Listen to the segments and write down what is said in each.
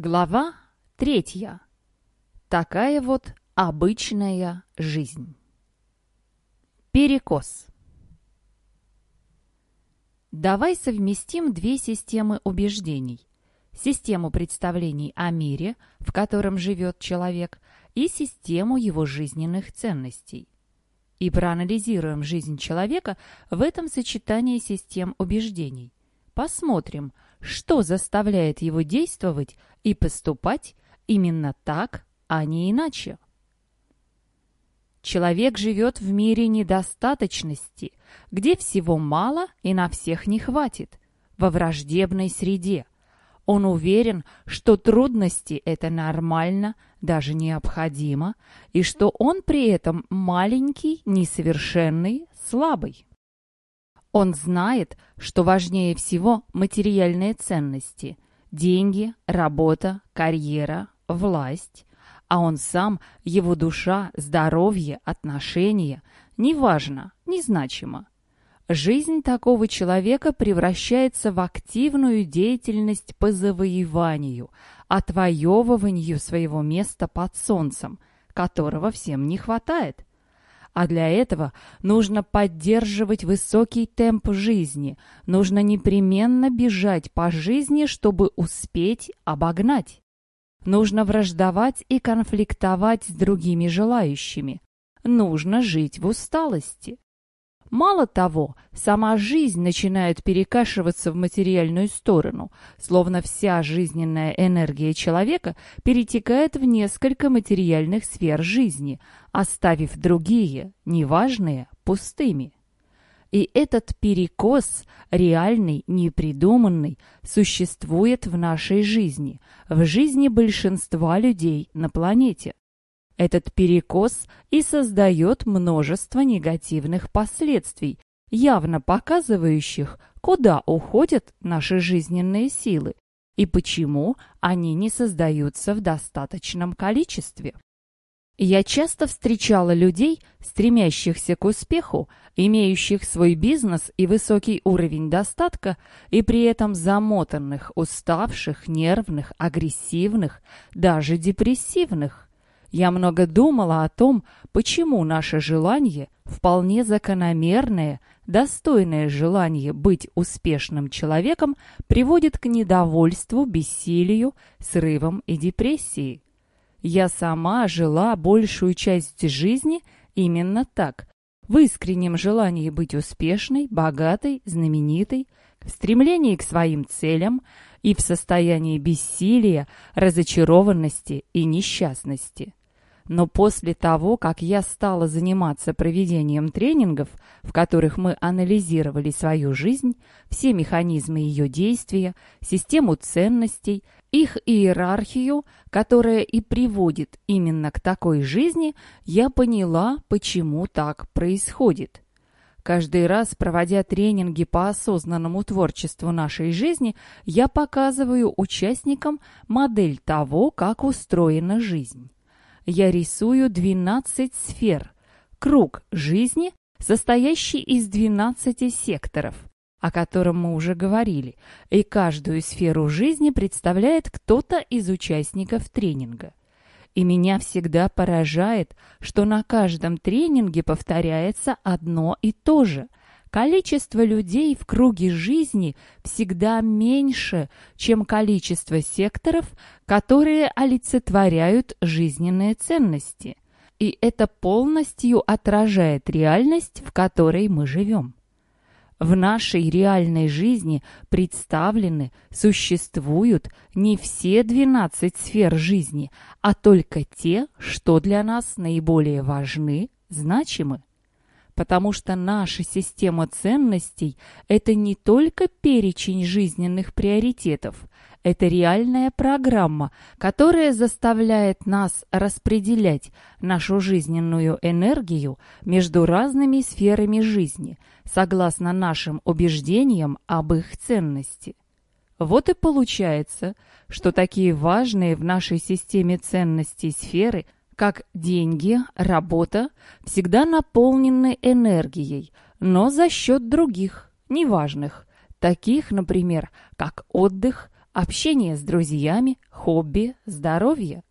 Глава третья. Такая вот обычная жизнь. Перекос. Давай совместим две системы убеждений. Систему представлений о мире, в котором живет человек, и систему его жизненных ценностей. И проанализируем жизнь человека в этом сочетании систем убеждений. Посмотрим, что заставляет его действовать и поступать именно так, а не иначе. Человек живет в мире недостаточности, где всего мало и на всех не хватит, во враждебной среде. Он уверен, что трудности – это нормально, даже необходимо, и что он при этом маленький, несовершенный, слабый. Он знает, что важнее всего материальные ценности – деньги, работа, карьера, власть, а он сам, его душа, здоровье, отношения – неважно, незначимо. Жизнь такого человека превращается в активную деятельность по завоеванию, отвоевыванию своего места под солнцем, которого всем не хватает. А для этого нужно поддерживать высокий темп жизни, нужно непременно бежать по жизни, чтобы успеть обогнать. Нужно враждовать и конфликтовать с другими желающими. Нужно жить в усталости. Мало того, сама жизнь начинает перекашиваться в материальную сторону, словно вся жизненная энергия человека перетекает в несколько материальных сфер жизни, оставив другие, неважные, пустыми. И этот перекос, реальный, непридуманный, существует в нашей жизни, в жизни большинства людей на планете. Этот перекос и создает множество негативных последствий, явно показывающих, куда уходят наши жизненные силы и почему они не создаются в достаточном количестве. Я часто встречала людей, стремящихся к успеху, имеющих свой бизнес и высокий уровень достатка, и при этом замотанных, уставших, нервных, агрессивных, даже депрессивных. Я много думала о том, почему наше желание, вполне закономерное, достойное желание быть успешным человеком, приводит к недовольству, бессилию, срывам и депрессии. Я сама жила большую часть жизни именно так, в искреннем желании быть успешной, богатой, знаменитой, в стремлении к своим целям и в состоянии бессилия, разочарованности и несчастности. Но после того, как я стала заниматься проведением тренингов, в которых мы анализировали свою жизнь, все механизмы ее действия, систему ценностей, их иерархию, которая и приводит именно к такой жизни, я поняла, почему так происходит. Каждый раз, проводя тренинги по осознанному творчеству нашей жизни, я показываю участникам модель того, как устроена жизнь я рисую 12 сфер, круг жизни, состоящий из 12 секторов, о котором мы уже говорили, и каждую сферу жизни представляет кто-то из участников тренинга. И меня всегда поражает, что на каждом тренинге повторяется одно и то же – Количество людей в круге жизни всегда меньше, чем количество секторов, которые олицетворяют жизненные ценности. И это полностью отражает реальность, в которой мы живем. В нашей реальной жизни представлены, существуют не все 12 сфер жизни, а только те, что для нас наиболее важны, значимы потому что наша система ценностей – это не только перечень жизненных приоритетов, это реальная программа, которая заставляет нас распределять нашу жизненную энергию между разными сферами жизни, согласно нашим убеждениям об их ценности. Вот и получается, что такие важные в нашей системе ценностей сферы – как деньги, работа, всегда наполнены энергией, но за счет других, неважных, таких, например, как отдых, общение с друзьями, хобби, здоровье.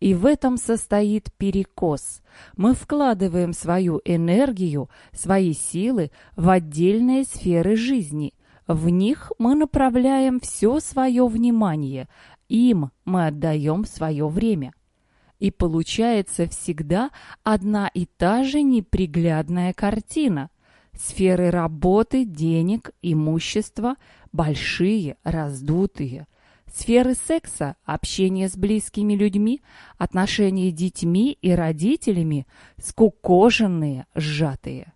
И в этом состоит перекос. Мы вкладываем свою энергию, свои силы в отдельные сферы жизни. В них мы направляем все свое внимание, им мы отдаем свое время. И получается всегда одна и та же неприглядная картина. Сферы работы, денег, имущества большие, раздутые – Сферы секса, общения с близкими людьми, отношения с детьми и родителями скукоженные, сжатые.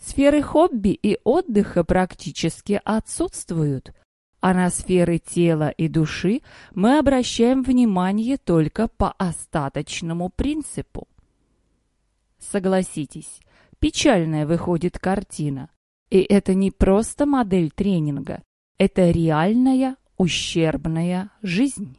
Сферы хобби и отдыха практически отсутствуют, а на сферы тела и души мы обращаем внимание только по остаточному принципу. Согласитесь, печальная выходит картина. И это не просто модель тренинга, это реальная ущербная жизнь.